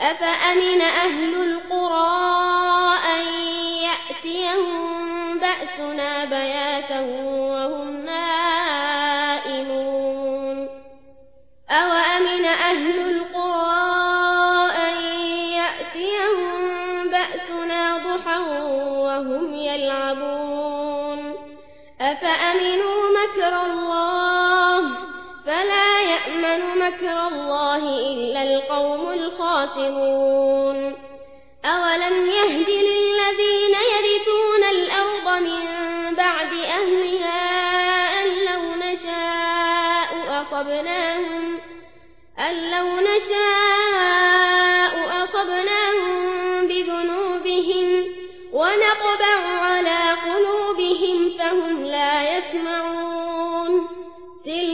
أفأمن أهل القرى أن يأتيهم بأسنا بياتا وهم نائمون؟ أوأمن أهل القرى أن يأتيهم بأسنا ضحى وهم يلعبون؟ أفأمنوا مكر الله مكر الله إلا القوم الخاسرون؟ أولم يهد للذين يرثون الأرض من بعد أهلها أن لو نشاء أصبناهم أن لو نشاء بذنوبهم ونطبع على قلوبهم فهم لا يسمعون تلك